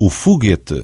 o foguete